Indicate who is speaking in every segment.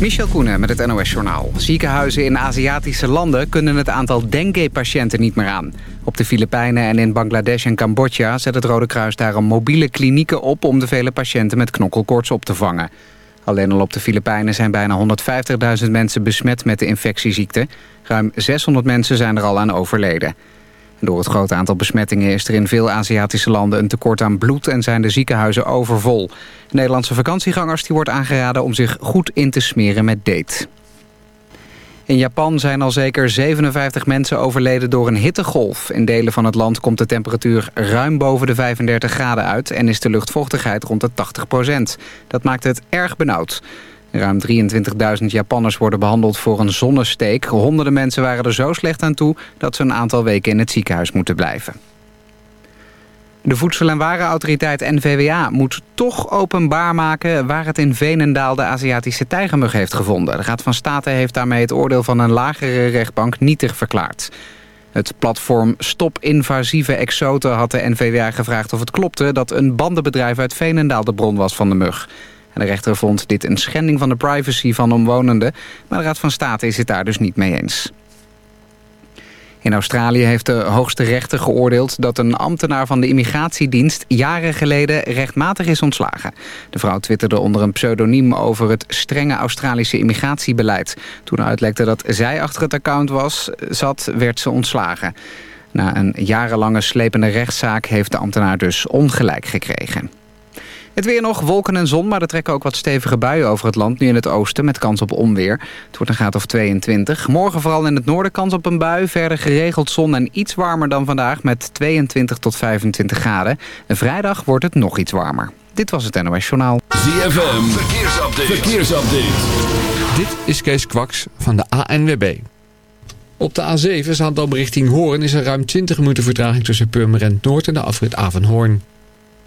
Speaker 1: Michel Koenen met het NOS-journaal. Ziekenhuizen in Aziatische landen kunnen het aantal dengue-patiënten niet meer aan. Op de Filipijnen en in Bangladesh en Cambodja zet het Rode Kruis daarom mobiele klinieken op... om de vele patiënten met knokkelkoorts op te vangen. Alleen al op de Filipijnen zijn bijna 150.000 mensen besmet met de infectieziekte. Ruim 600 mensen zijn er al aan overleden. Door het grote aantal besmettingen is er in veel Aziatische landen een tekort aan bloed en zijn de ziekenhuizen overvol. Nederlandse vakantiegangers die wordt aangeraden om zich goed in te smeren met date. In Japan zijn al zeker 57 mensen overleden door een hittegolf. In delen van het land komt de temperatuur ruim boven de 35 graden uit... en is de luchtvochtigheid rond de 80 procent. Dat maakt het erg benauwd. Ruim 23.000 Japanners worden behandeld voor een zonnesteek. Honderden mensen waren er zo slecht aan toe... dat ze een aantal weken in het ziekenhuis moeten blijven. De Voedsel- en Warenautoriteit NVWA moet toch openbaar maken... waar het in Venendaal de Aziatische tijgermug heeft gevonden. De Raad van State heeft daarmee het oordeel van een lagere rechtbank nietig verklaard. Het platform Stop Invasieve Exoten had de NVWA gevraagd of het klopte... dat een bandenbedrijf uit Venendaal de bron was van de mug. De rechter vond dit een schending van de privacy van omwonenden... maar de Raad van State is het daar dus niet mee eens. In Australië heeft de hoogste rechter geoordeeld dat een ambtenaar van de immigratiedienst jaren geleden rechtmatig is ontslagen. De vrouw twitterde onder een pseudoniem over het strenge Australische immigratiebeleid. Toen uitlekte dat zij achter het account was, zat, werd ze ontslagen. Na een jarenlange slepende rechtszaak heeft de ambtenaar dus ongelijk gekregen. Het weer nog, wolken en zon, maar er trekken ook wat stevige buien over het land. Nu in het oosten met kans op onweer. Het wordt een graad of 22. Morgen vooral in het noorden kans op een bui. Verder geregeld zon en iets warmer dan vandaag met 22 tot 25 graden. En vrijdag wordt het nog iets warmer. Dit was het NOS Journaal.
Speaker 2: ZFM, verkeersupdate. verkeersupdate.
Speaker 3: Dit is Kees Kwaks van de ANWB. Op de A7 Zaandam richting Hoorn is er ruim 20 minuten vertraging tussen Purmerend Noord en de afrit Avenhoorn.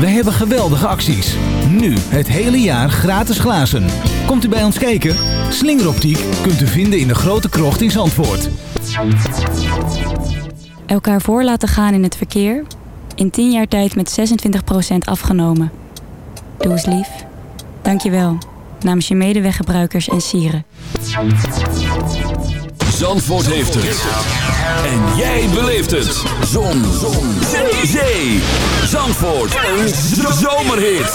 Speaker 4: Wij hebben geweldige acties. Nu het hele jaar gratis glazen. Komt u bij ons kijken? Slingeroptiek kunt u vinden in de grote krocht in Zandvoort.
Speaker 5: Elkaar voor laten gaan in het verkeer. In 10 jaar tijd met 26% afgenomen. Doe eens lief. Dank je wel. Namens je medeweggebruikers en sieren.
Speaker 2: Zandvoort heeft het. En jij beleeft het. Zon. Zon. Zee. Zee. Zandvoort. Een zomerhit.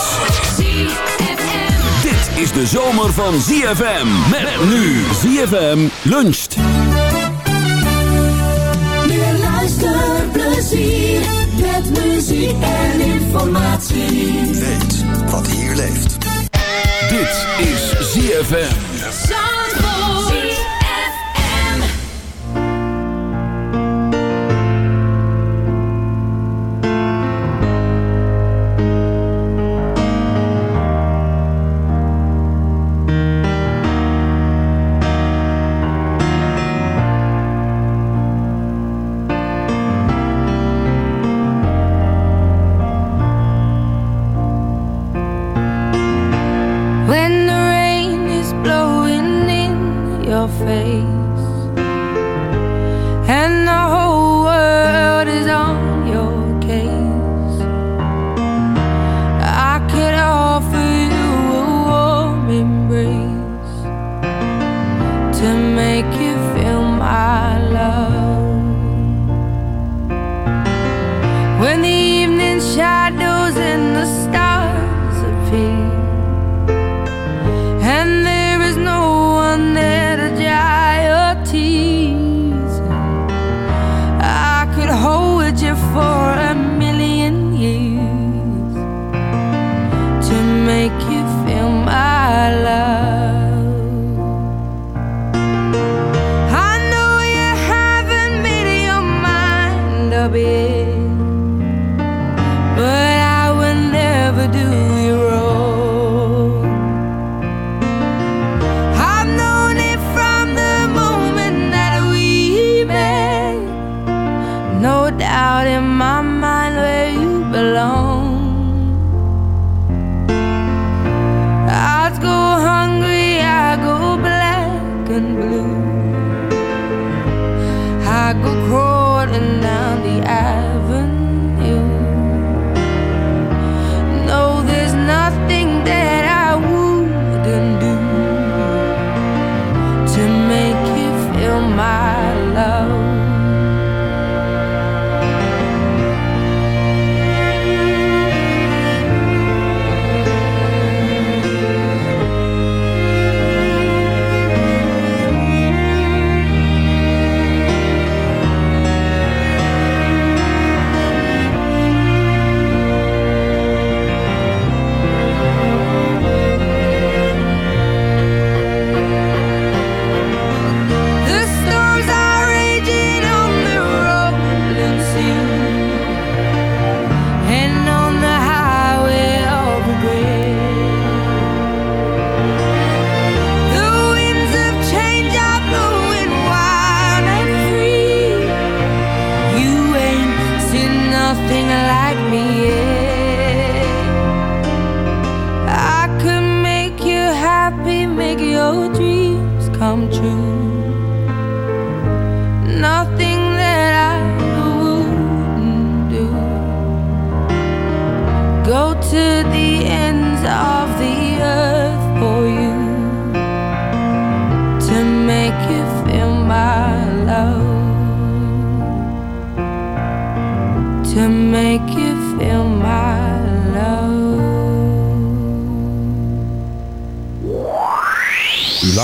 Speaker 2: Dit is de zomer van ZFM. Met nu ZFM luncht.
Speaker 6: Meer luisterplezier met muziek en informatie.
Speaker 7: Weet wat hier leeft.
Speaker 2: Dit is ZFM.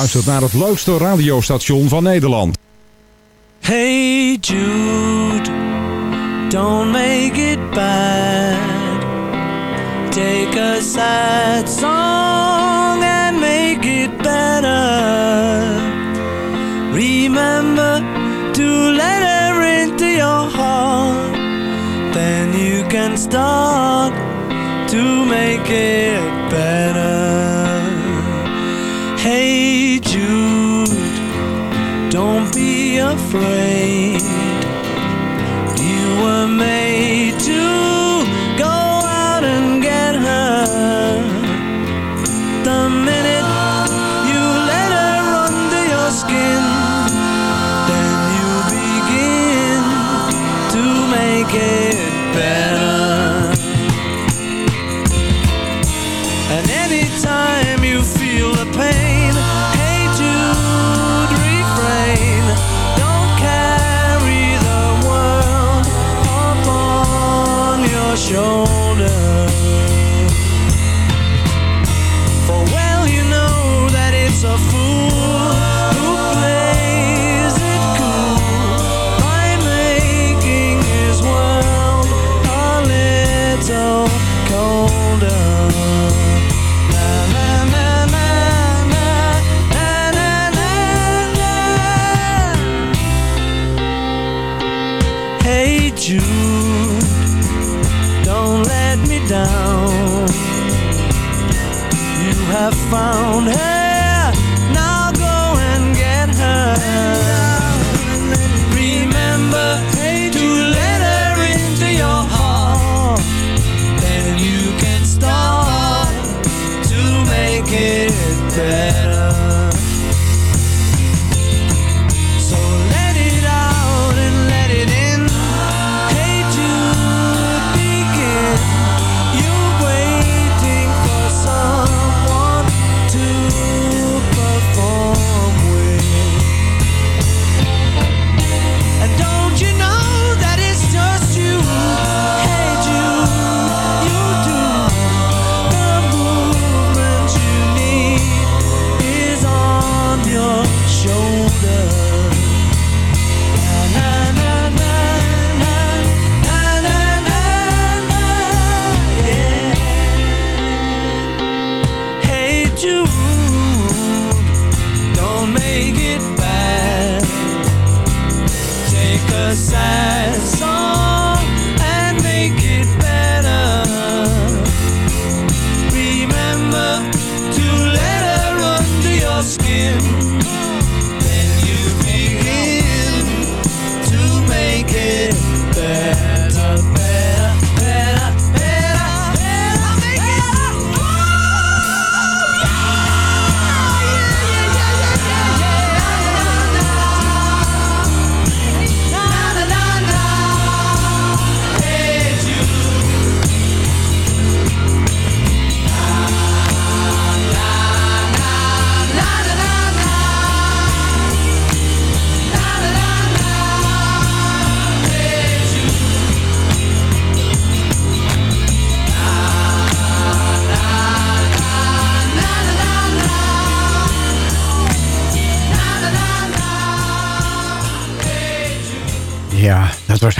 Speaker 8: luistert naar het leukste radiostation van Nederland.
Speaker 9: Hey Jude, don't make it bad. Take a sad song and make it better. Remember to let her into your heart. Then you can start to make it better. play.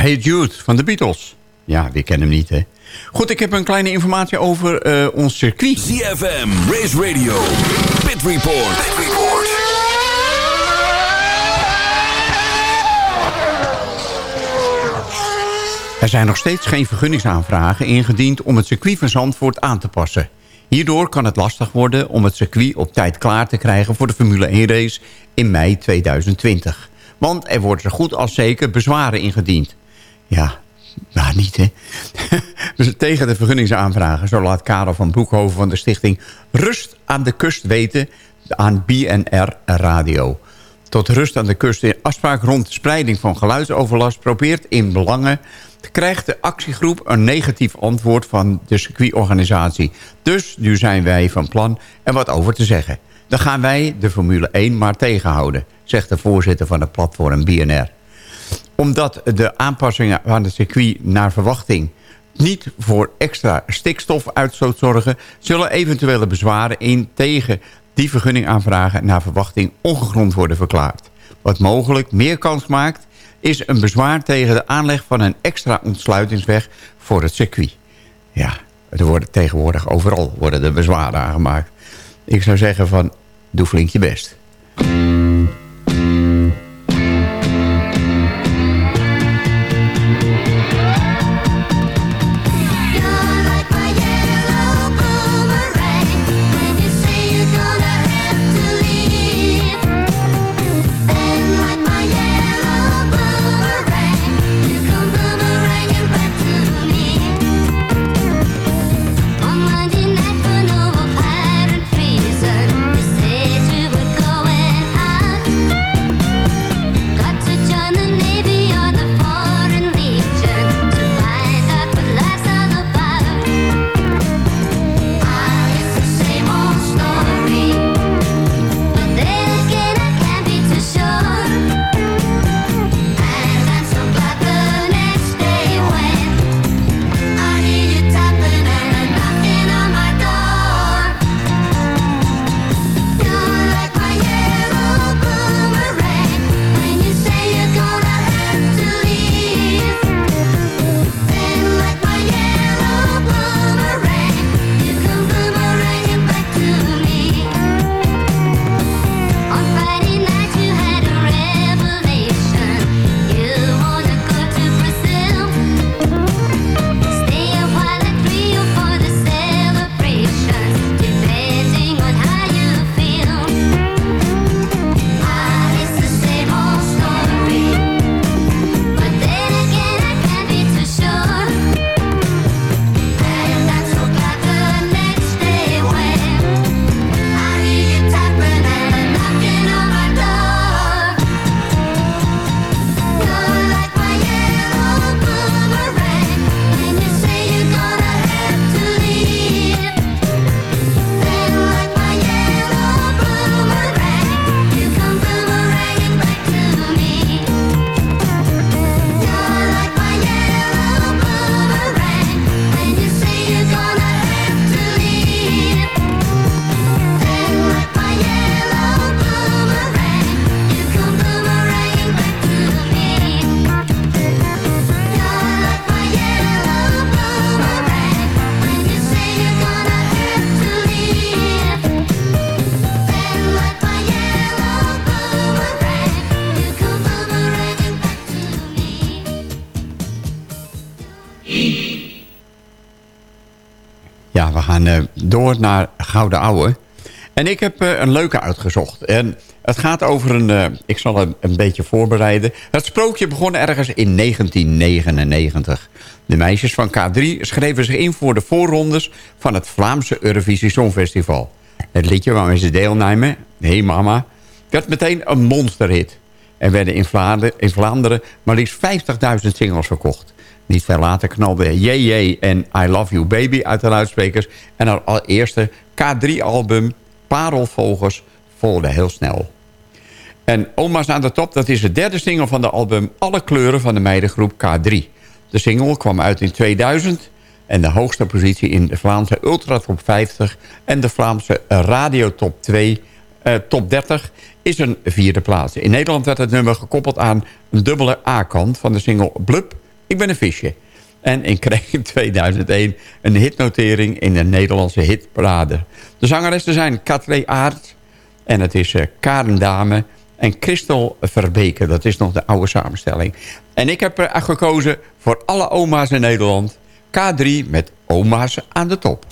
Speaker 9: Hey Jude
Speaker 10: van de Beatles. Ja, wie kent hem niet, hè? Goed, ik heb een kleine informatie over eh, ons circuit.
Speaker 2: ZFM, Race Radio, Pit Report. Pit Report.
Speaker 10: Er zijn nog steeds geen vergunningsaanvragen ingediend om het circuit van Zandvoort aan te passen. Hierdoor kan het lastig worden om het circuit op tijd klaar te krijgen voor de Formule 1 race in mei 2020. Want er worden zo goed als zeker bezwaren ingediend. Ja, nou niet hè. dus tegen de vergunningsaanvragen, zo laat Karel van Broekhoven van de stichting Rust aan de Kust weten aan BNR Radio. Tot rust aan de kust in afspraak rond de spreiding van geluidsoverlast probeert in belangen krijgt de actiegroep een negatief antwoord van de circuitorganisatie. Dus nu zijn wij van plan er wat over te zeggen. Dan gaan wij de Formule 1 maar tegenhouden, zegt de voorzitter van het platform BNR. Omdat de aanpassingen aan het circuit naar verwachting niet voor extra stikstofuitstoot zorgen... zullen eventuele bezwaren in tegen die vergunning aanvragen naar verwachting ongegrond worden verklaard. Wat mogelijk meer kans maakt is een bezwaar tegen de aanleg van een extra ontsluitingsweg voor het circuit. Ja, er worden tegenwoordig overal worden er bezwaren aangemaakt. Ik zou zeggen van, doe flink je best. Naar Gouden Ouwe. En ik heb eh, een leuke uitgezocht. En het gaat over een... eh, ik zal het een beetje voorbereiden. Het sprookje begon ergens in 1999. De meisjes van K3 schreven zich in voor de voorrondes... van het Vlaamse Eurovisie Songfestival. Het liedje waarmee ze deelnemen, Hey Mama... werd meteen een monsterhit. Er werden in Vlaanderen maar liefst 50.000 singles verkocht. Niet veel later knalde JJ en I Love You Baby uit de luidsprekers. En haar allereerste K3-album Parelvolgers volgde heel snel. En Oma's aan de top, dat is de derde single van de album Alle kleuren van de meidengroep K3. De single kwam uit in 2000 en de hoogste positie in de Vlaamse Ultra Top 50 en de Vlaamse Radio Top 2
Speaker 11: eh, top 30 is een vierde plaats. In Nederland werd het nummer gekoppeld aan een dubbele A-kant van de single Blub ik ben een visje. En ik kreeg in 2001 een hitnotering in de Nederlandse hitparade. De zangeressen zijn Katré Aert en het is eh, Karen Dame en Christel Verbeke. Dat is nog de oude samenstelling. En ik heb er gekozen voor alle oma's in Nederland. K3 met oma's aan de top.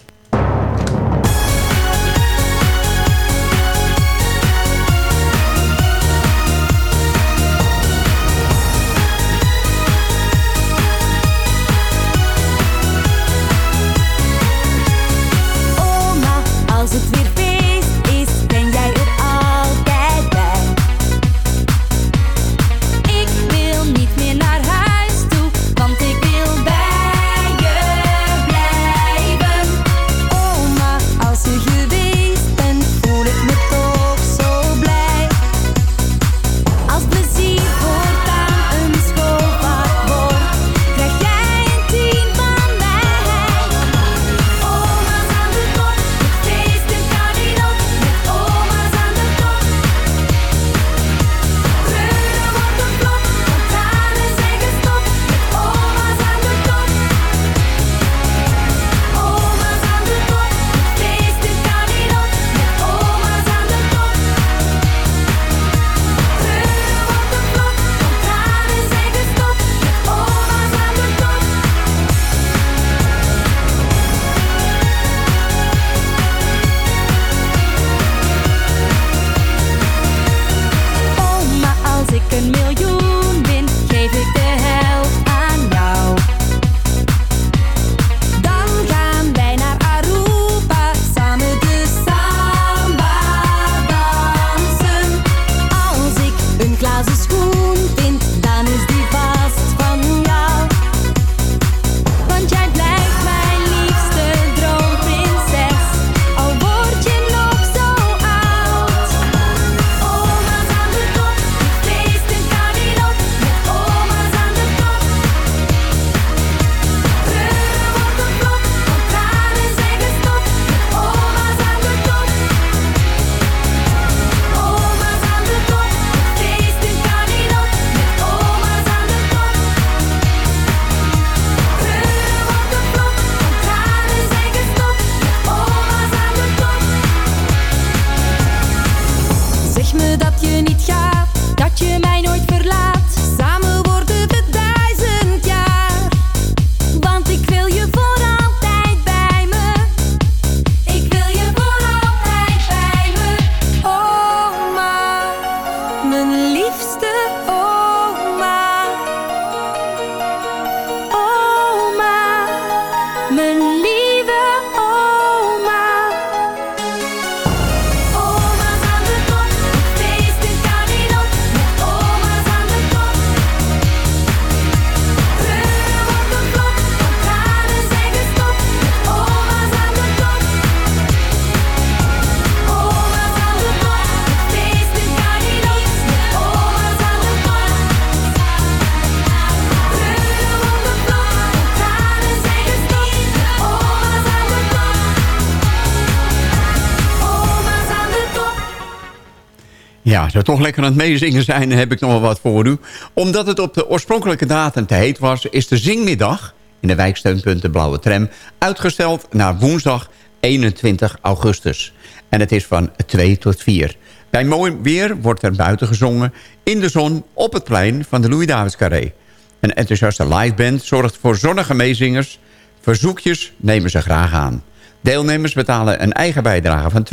Speaker 10: als toch
Speaker 11: lekker aan het meezingen zijn, heb ik nog wel wat voor u. Omdat het op de oorspronkelijke datum te heet was, is de zingmiddag in de wijksteunpunten Blauwe Tram uitgesteld naar woensdag 21 augustus. En het is van 2 tot 4. Bij mooi weer wordt er buiten gezongen, in de zon, op het plein van de Louis David Carré. Een enthousiaste liveband zorgt voor zonnige meezingers. Verzoekjes nemen ze graag aan. Deelnemers betalen een eigen bijdrage van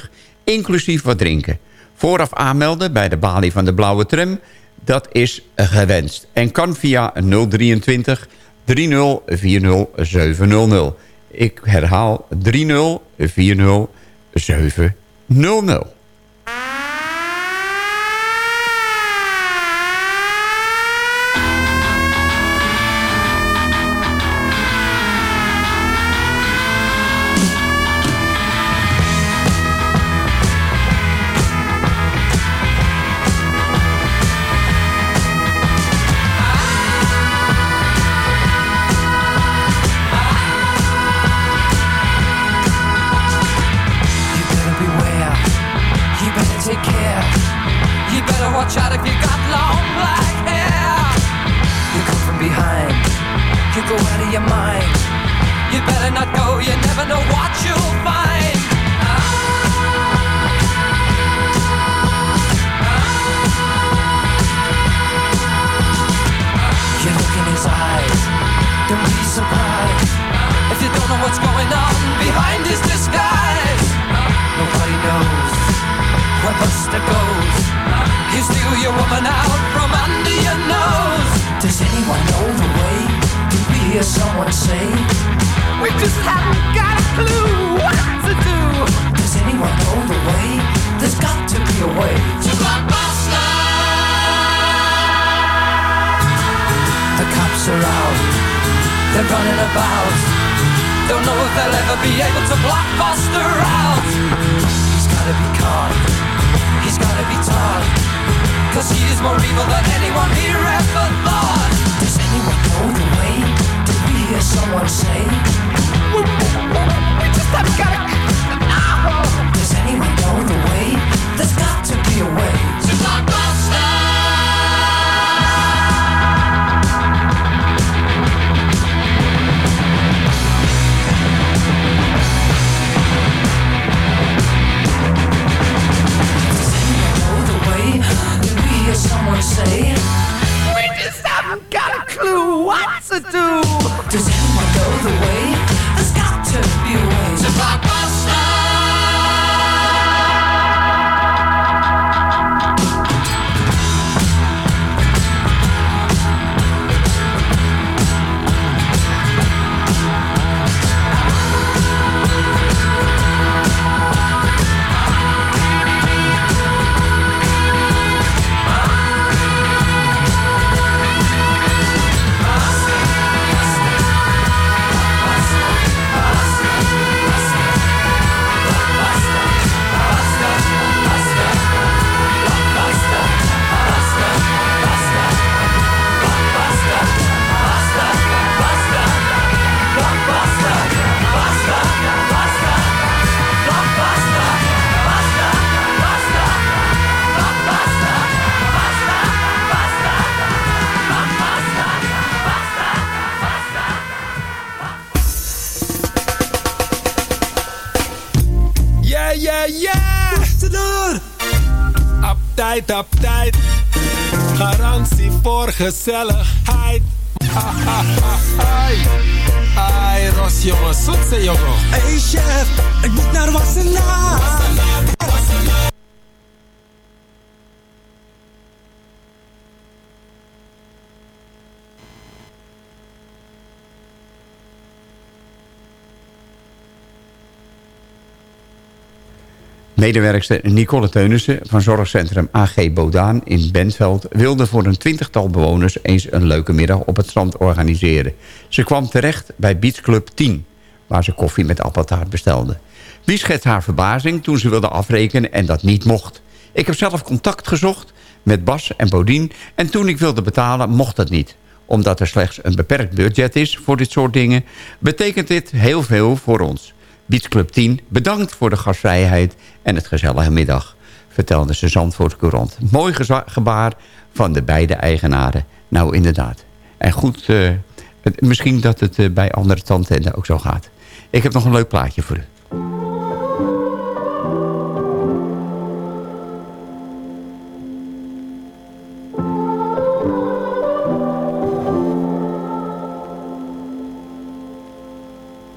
Speaker 11: 2,50, inclusief wat drinken. Vooraf aanmelden bij de balie van de blauwe tram, dat is gewenst. En kan via 023 3040700. Ik herhaal
Speaker 12: 3040700. Surprised if you don't know what's going on behind his disguise. Nobody knows where Buster goes. You steal your woman out from under your nose. Does anyone know the way? Did we hear someone say? We just haven't got a clue what to do. Does anyone know the way? There's got to be a way to Blockbuster. The cops are out. They're running about. Don't know if they'll ever be able to block Buster out. He's gotta be caught. He's gotta be taught. Cause he is more evil than anyone here ever thought. Does anyone know the way? Did we hear someone say? We just haven't got it. Does anyone know the way? There's got to be a way to Blockbuster. Someone say We just haven't got a clue what to do Does anyone know the way? There's got to be a way
Speaker 8: Uptight, uptight. Garantie voor gezelligheid. Ai, ai, Ros jongen, zoetse jongen.
Speaker 13: Hey chef, ik moet naar Wassenaar.
Speaker 10: Medewerkster Nicole Teunissen van zorgcentrum AG Bodaan in Bentveld... wilde voor een twintigtal bewoners eens een leuke middag op het strand organiseren. Ze kwam terecht bij Beach Club 10, waar ze koffie met appeltaart bestelde. Wie schetst haar verbazing toen ze wilde afrekenen en dat niet mocht? Ik heb zelf contact gezocht met Bas en Bodien... en toen ik wilde betalen mocht dat niet omdat er slechts een beperkt budget is voor dit soort dingen... betekent dit heel veel voor ons. Beach Club 10 bedankt voor de gastvrijheid en het gezellige middag, vertelde ze Zandvoort Courant. Mooi gebaar van de beide eigenaren. Nou, inderdaad. En goed, eh, misschien dat het eh, bij andere tandtenden ook zo gaat. Ik heb nog een leuk plaatje voor u.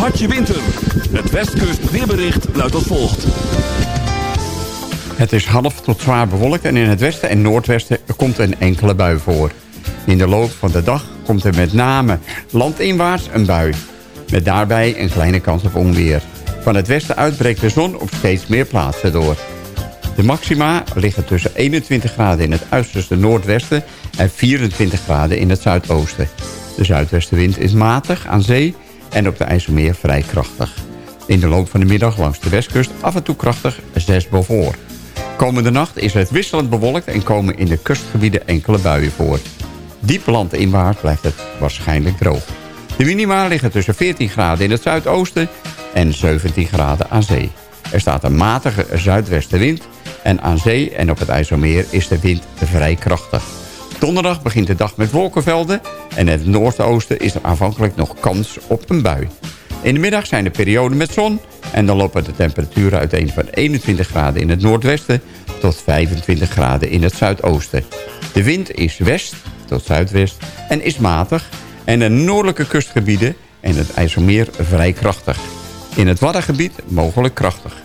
Speaker 2: Hartje winter. Het Westkust weerbericht luidt als volgt.
Speaker 10: Het is half tot zwaar bewolkt en in het westen en noordwesten komt een enkele bui voor. In de loop van de dag komt er met name landinwaarts een bui. Met daarbij een kleine kans op onweer. Van het westen uit breekt de zon op steeds meer plaatsen door. De maxima liggen tussen 21 graden in het uiterste noordwesten... en 24 graden in het zuidoosten. De zuidwestenwind is matig aan zee en op de IJsselmeer vrij krachtig. In de loop van de middag langs de westkust af en toe krachtig 6 boven. Komende nacht is het wisselend bewolkt en komen in de kustgebieden enkele buien voor. Diep landinwaarts blijft het waarschijnlijk droog. De minima liggen tussen 14 graden in het zuidoosten en 17 graden aan zee. Er staat een matige zuidwestenwind en aan zee en op het IJsselmeer is de wind vrij krachtig. Donderdag begint de dag met wolkenvelden en in het noordoosten is er aanvankelijk nog kans op een bui. In de middag zijn er perioden met zon en dan lopen de temperaturen uiteen van 21 graden in het noordwesten tot 25 graden in het zuidoosten. De wind is west tot zuidwest en is matig en de noordelijke kustgebieden en het IJsselmeer vrij krachtig. In het Waddengebied mogelijk krachtig.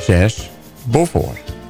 Speaker 10: 6 Beaufort.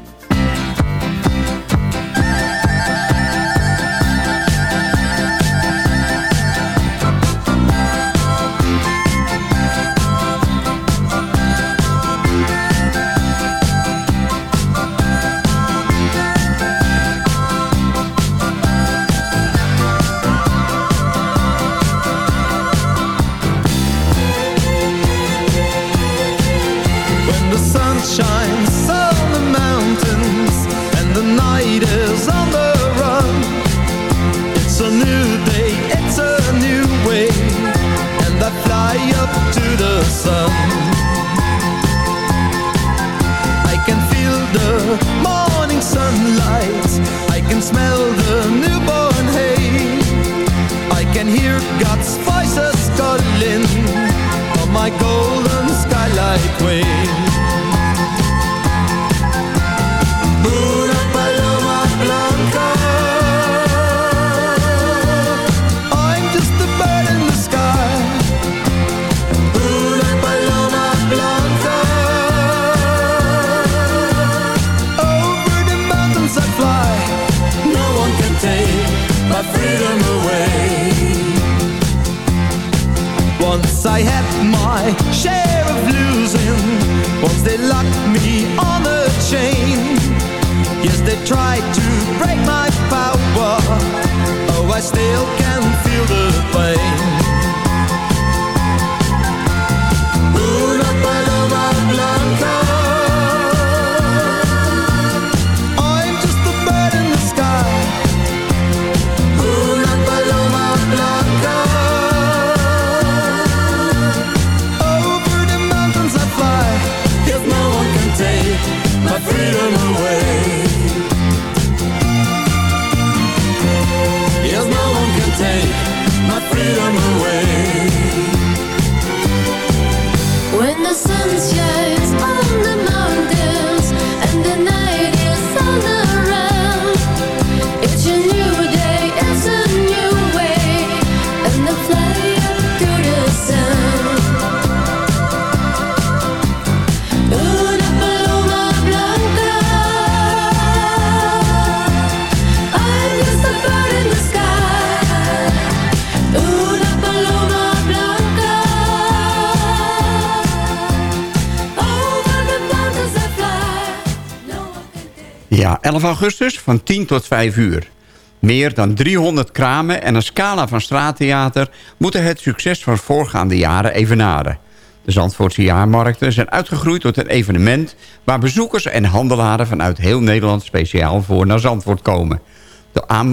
Speaker 10: 11 augustus van 10 tot 5 uur. Meer dan 300 kramen en een scala van straattheater... moeten het succes van voorgaande jaren evenaren. De Zandvoortse jaarmarkten zijn uitgegroeid tot een evenement... waar bezoekers en handelaren vanuit heel Nederland speciaal voor naar Zandvoort komen.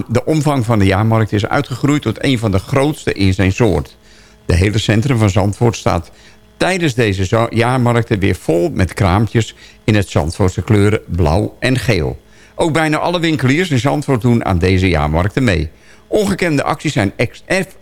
Speaker 10: De, omvang van de jaarmarkt is uitgegroeid tot een van de grootste in zijn soort. De hele centrum van Zandvoort staat tijdens deze jaarmarkten weer vol met kraampjes in het Zandvoortse kleuren blauw en geel. Ook bijna alle winkeliers in Zandvoort doen aan deze jaarmarkten mee. Ongekende acties en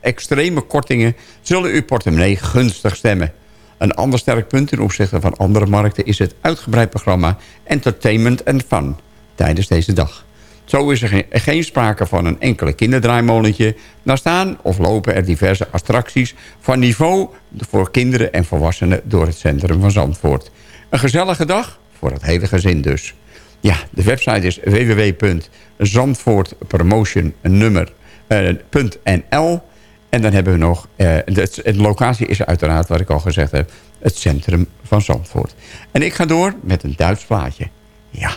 Speaker 10: extreme kortingen zullen uw portemonnee gunstig stemmen. Een ander sterk punt ten opzichte van andere markten is het uitgebreid programma Entertainment and Fun tijdens deze dag. Zo is er geen, geen sprake van een enkele kinderdraaimolentje. Daar staan of lopen er diverse attracties van niveau voor kinderen en volwassenen door het centrum van Zandvoort. Een gezellige dag voor het hele gezin dus. Ja, de website is www.zandvoortpromotionnummer.nl En dan hebben we nog, eh, de, de locatie is uiteraard, wat ik al gezegd heb, het centrum van Zandvoort. En ik ga door met een Duits plaatje. Ja,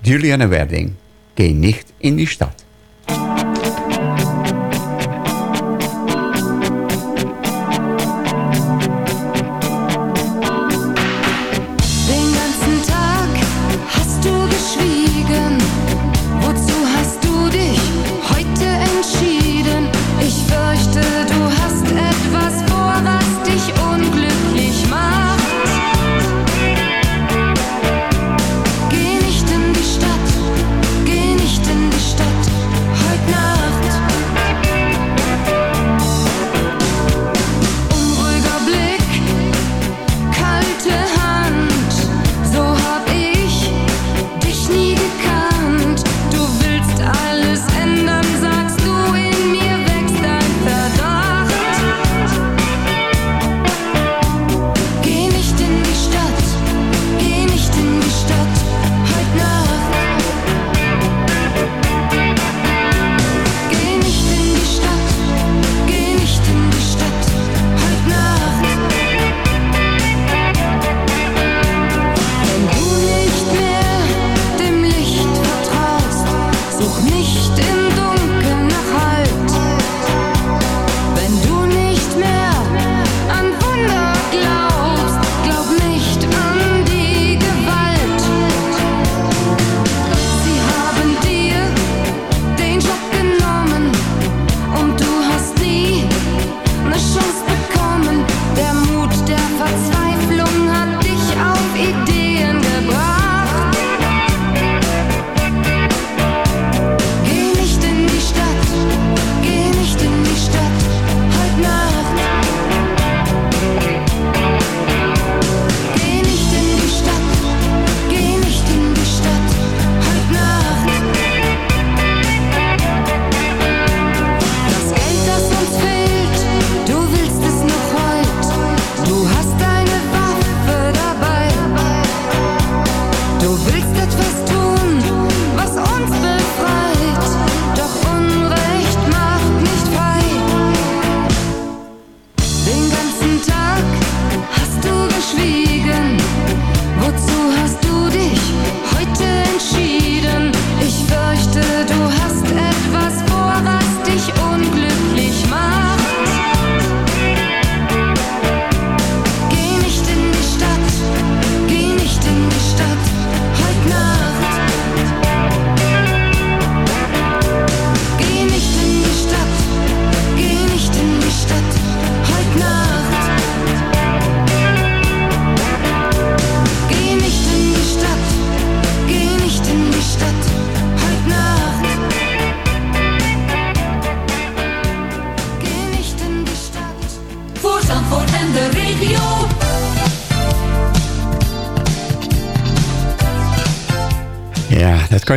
Speaker 10: Juliane Werding, Geh nicht in die Stadt.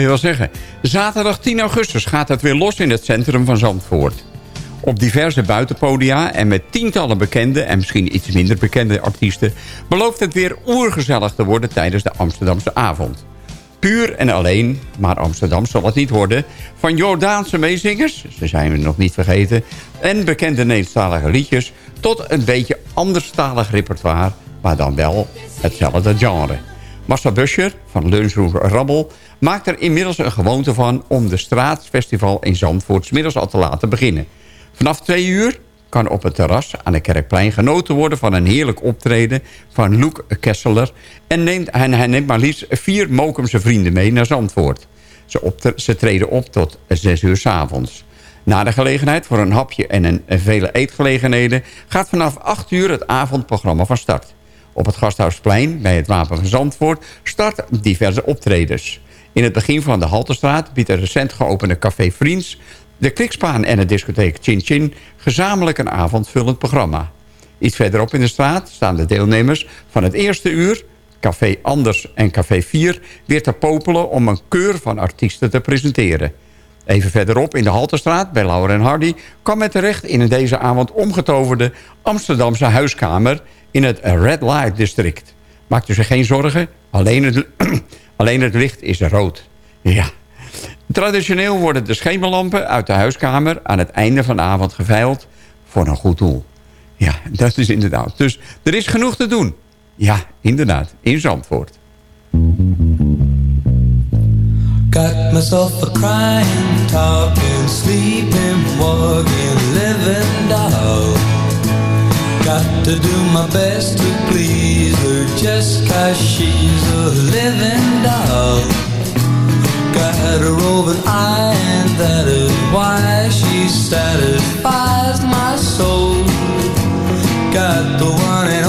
Speaker 10: Je zeggen. Zaterdag 10 augustus gaat het weer los in het centrum van Zandvoort. Op diverse buitenpodia en met tientallen bekende en misschien iets minder bekende artiesten... belooft het weer oergezellig te worden tijdens de Amsterdamse avond. Puur en alleen, maar Amsterdam zal het niet worden... van Jordaanse meezingers, ze zijn we nog niet vergeten... en bekende Nederlandstalige liedjes... tot een beetje anderstalig repertoire... maar dan wel hetzelfde genre. Marcel Buscher van Lunchroom Rabbel maakt er inmiddels een gewoonte van... om de Straatfestival in Zandvoort 's middags al te laten beginnen. Vanaf twee uur kan op het terras aan de Kerkplein genoten worden... van een heerlijk optreden van Luc Kesseler... en, neemt, hij neemt maar liefst vier Mokumse vrienden mee naar Zandvoort. Ze, optre- ze treden op tot zes uur 's avonds. Na de gelegenheid voor een hapje en een, en vele eetgelegenheden... gaat vanaf 8 uur het avondprogramma van start. Op het Gasthuisplein bij het Wapen van Zandvoort start diverse optredens. In het begin van de Haltestraat biedt het recent geopende Café Vriends... de Klikspaan en de discotheek Chin Chin gezamenlijk een avondvullend programma. Iets verderop in de straat staan de deelnemers van het eerste uur... Café Anders en Café 4 weer te popelen om een keur van artiesten te presenteren. Even verderop in de Halterstraat bij Laura en Hardy... kwam met terecht in een deze avond omgetoverde Amsterdamse huiskamer... in het Red Light District. Maakt u zich geen zorgen, alleen het, alleen het licht is rood. Ja. Traditioneel worden de schemerlampen uit de huiskamer... aan het einde van de avond geveild voor een goed doel. Ja, dat is inderdaad. Dus er is genoeg te doen. Ja, inderdaad, in Zandvoort.
Speaker 14: Got myself a crying, talking, sleeping, walking, living doll. Got to do my best to please her just cause she's a living doll. Got a roving eye and that is why she satisfies my soul. Got the one and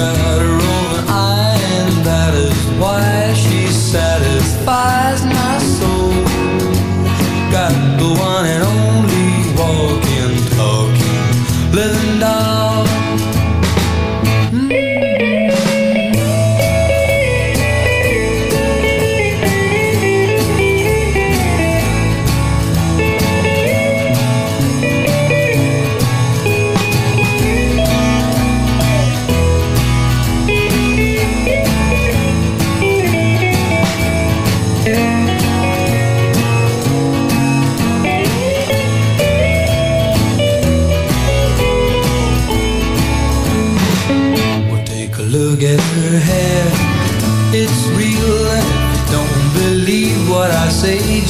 Speaker 14: Got a roving eye and that is why she satisfies my soul.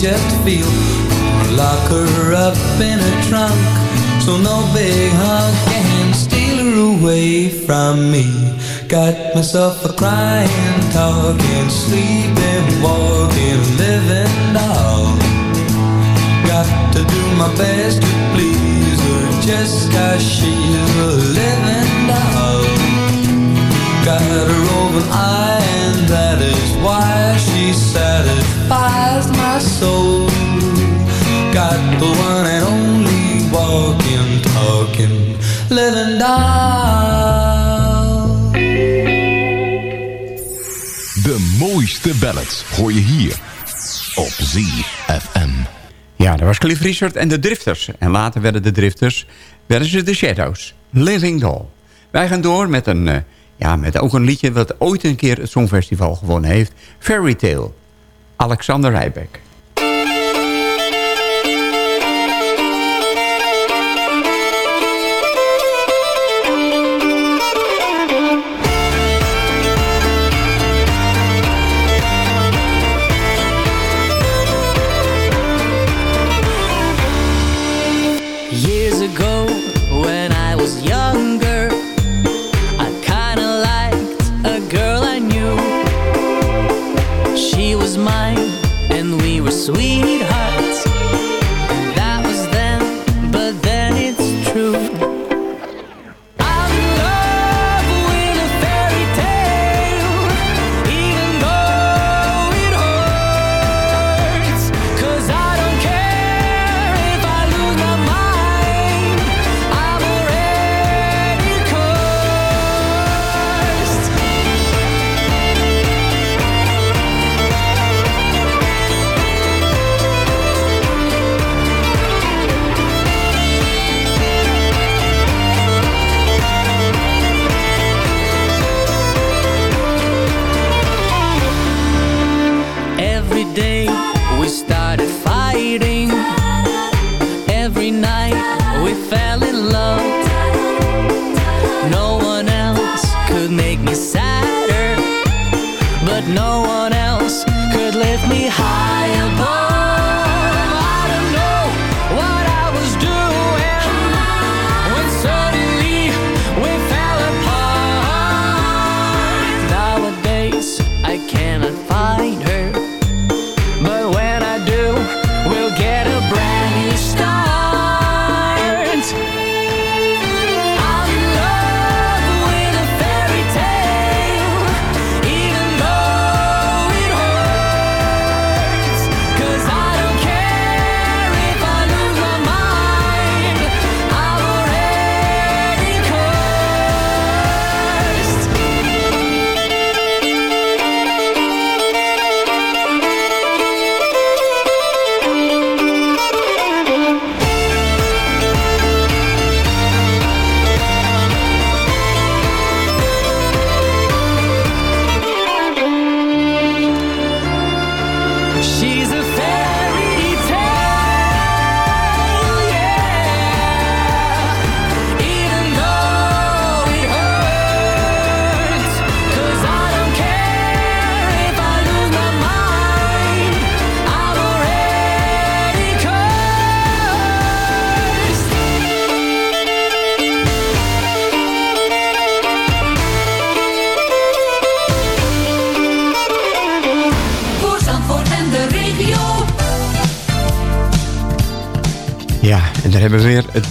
Speaker 14: Feel. Lock her up in a trunk so no big hunk can steal her away from me. Got myself a crying, talking, sleeping, walking, living doll. Got to do my best to please her just cause she's a living doll. Got a roving eye and that is why she satisfies the one and only walking, talking, living doll.
Speaker 15: De mooiste ballads hoor je hier op ZFM.
Speaker 10: Ja, dat was Cliff Richard en de Drifters. En later werden de Drifters, werden ze de Shadows. Living Doll. Wij gaan door met, een, eh, ja, met ook een liedje... wat ooit een keer het Songfestival gewonnen heeft. Fairy Tale. Alexander Rijbeck.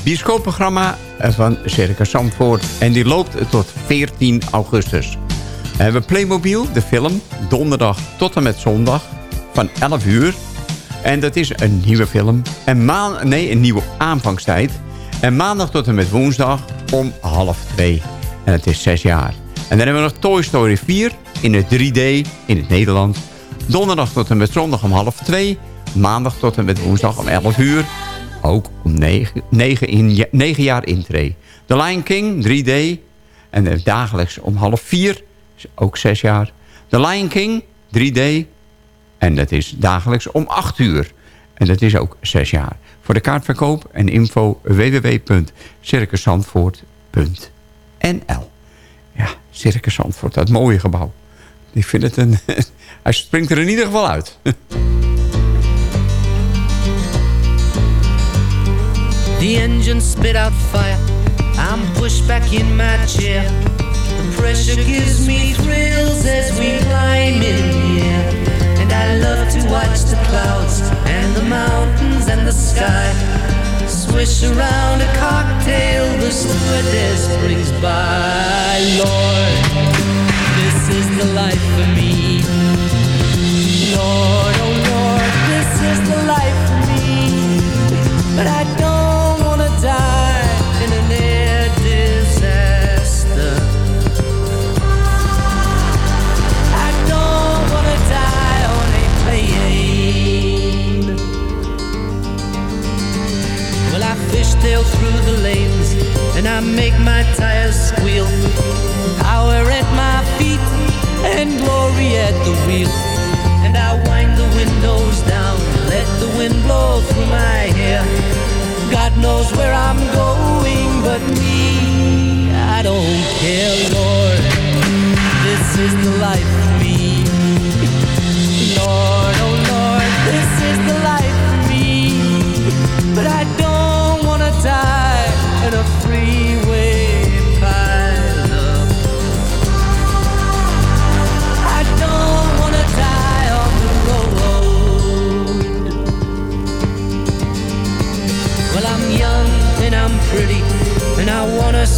Speaker 10: Bioscoopprogramma van Circus Zandvoort. En die loopt tot 14 augustus. We hebben Playmobil, de film, donderdag tot en met zondag van 11 uur. En dat is een nieuwe film. En maan, nee, een nieuwe aanvangstijd. En maandag tot en met woensdag om half twee. En het is zes jaar. En dan hebben we nog Toy Story 4 in het 3D in het Nederlands. Donderdag tot en met zondag om half twee. Maandag tot en met woensdag om 11 uur. Ook om 9, 9, in, 9 jaar intree. The Lion King 3D. En eh, dagelijks om half vier. Ook 6 jaar. The Lion King 3D. En dat is dagelijks om 8 uur. En dat is ook 6 jaar. Voor de kaartverkoop en info www.circuszandvoort.nl Ja, Circus Zandvoort, dat mooie gebouw. Ik vind het een... Hij springt er in ieder geval uit.
Speaker 9: The engine spit out fire. I'm pushed back in my chair. The pressure gives me thrills as we climb in the air. And I love to watch the clouds and the mountains and the sky. Swish around a cocktail the stewardess brings by. Lord, this is the life I make my tires squeal. Power at my feet and glory at the wheel. And I wind the windows down, let the wind blow through my hair. God knows where I'm going, but me, I don't care, Lord. This is the life for me.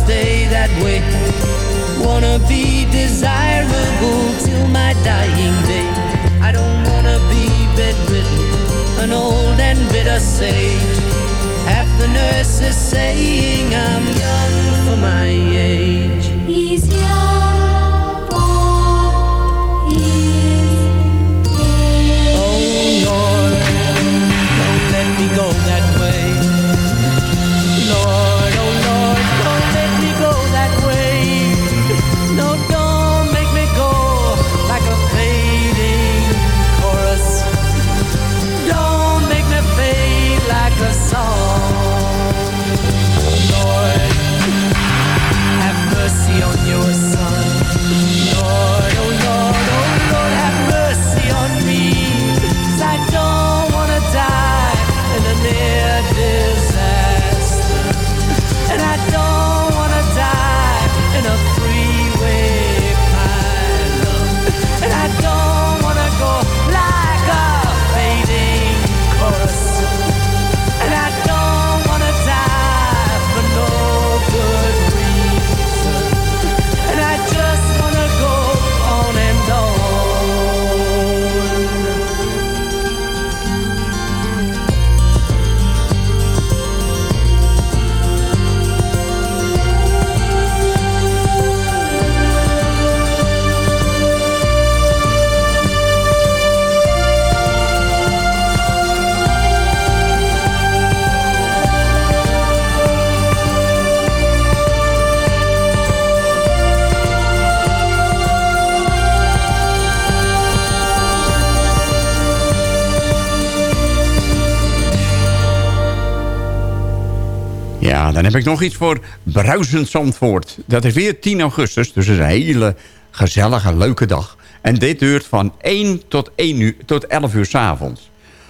Speaker 9: Stay that way. Wanna be desirable till my dying day. I don't wanna be bedridden, an old and bitter sage. Half the nurses saying I'm young for my age.
Speaker 16: He's young
Speaker 10: nog iets voor Bruisend Zandvoort. Dat is weer 10 augustus, dus is een hele gezellige, leuke dag. En dit duurt van 1 tot, 1 uur, tot 11 uur s avonds.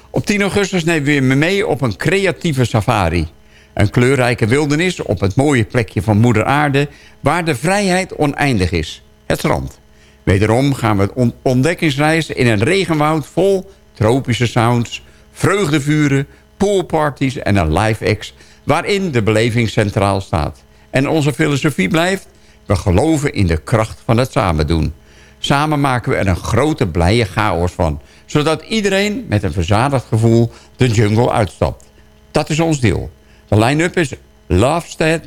Speaker 10: Op 10 augustus nemen we je mee op een creatieve safari. Een kleurrijke wildernis op het mooie plekje van Moeder Aarde... waar de vrijheid oneindig is, het strand. Wederom gaan we on ontdekkingsreis in een regenwoud vol tropische sounds... vreugdevuren, poolparties en een live act... waarin de beleving centraal staat. En onze filosofie blijft... we geloven in de kracht van het samen doen. Samen maken we er een grote blije chaos van... zodat iedereen met een verzadigd gevoel de jungle uitstapt. Dat is ons deel. De line-up is Lovestead...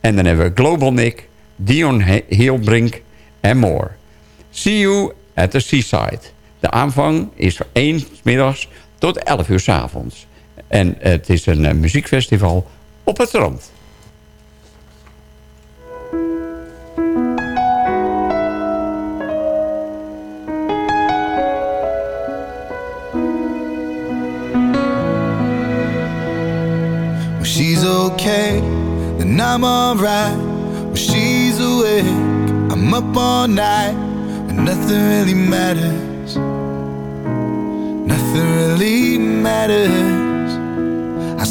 Speaker 10: en dan hebben we Global Nick, Dion He- Heelbrink en more. See you at the seaside. De aanvang is van 1 's middags tot 11 uur s avonds. En het is een eh, muziekfestival op het strand.
Speaker 17: When she's okay, then I'm alright. When she's awake, I'm up all night. And nothing really matters. Nothing really matters.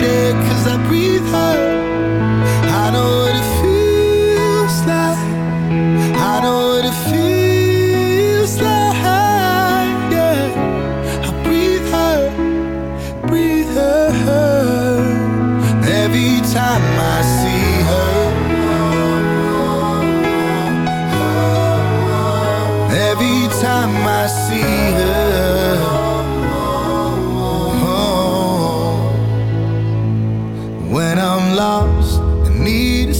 Speaker 17: don't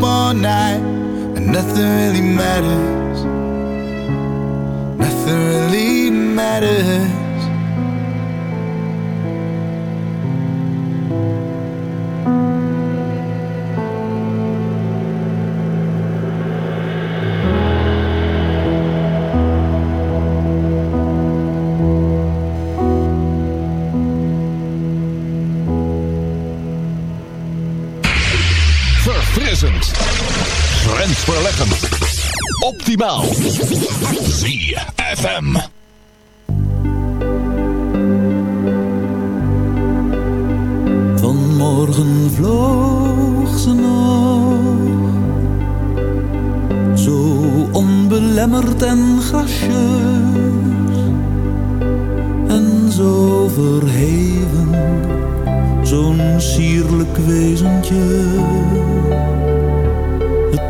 Speaker 17: up all night, and nothing really matters.
Speaker 15: Grensverleggend. Optimaal. ZFM.
Speaker 14: Vanmorgen vloog ze nog Zo onbelemmerd en gracieus En zo verheven Zo'n sierlijk wezentje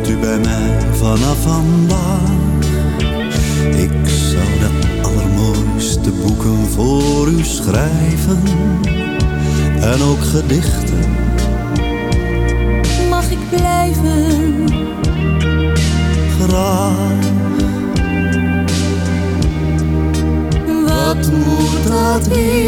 Speaker 18: blijft u bij mij vanaf vandaag. Ik zou de allermooiste boeken voor u schrijven. En ook gedichten.
Speaker 19: Mag ik blijven?
Speaker 18: Graag. Wat moet dat heerlijk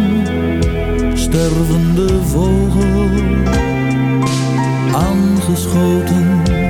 Speaker 18: Stervende vogel, aangeschoten.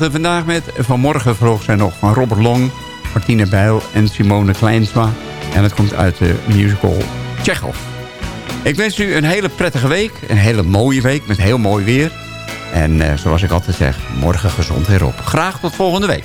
Speaker 10: Eindigde vandaag met Vanmorgen vloog zij nog van Robert Long, Martine Bijl en Simone Kleinsma. En het komt uit de musical Chekhov. Ik wens u een hele prettige week, een hele mooie week met heel mooi weer. En eh, zoals ik altijd zeg, morgen gezond weer op. Graag tot volgende week.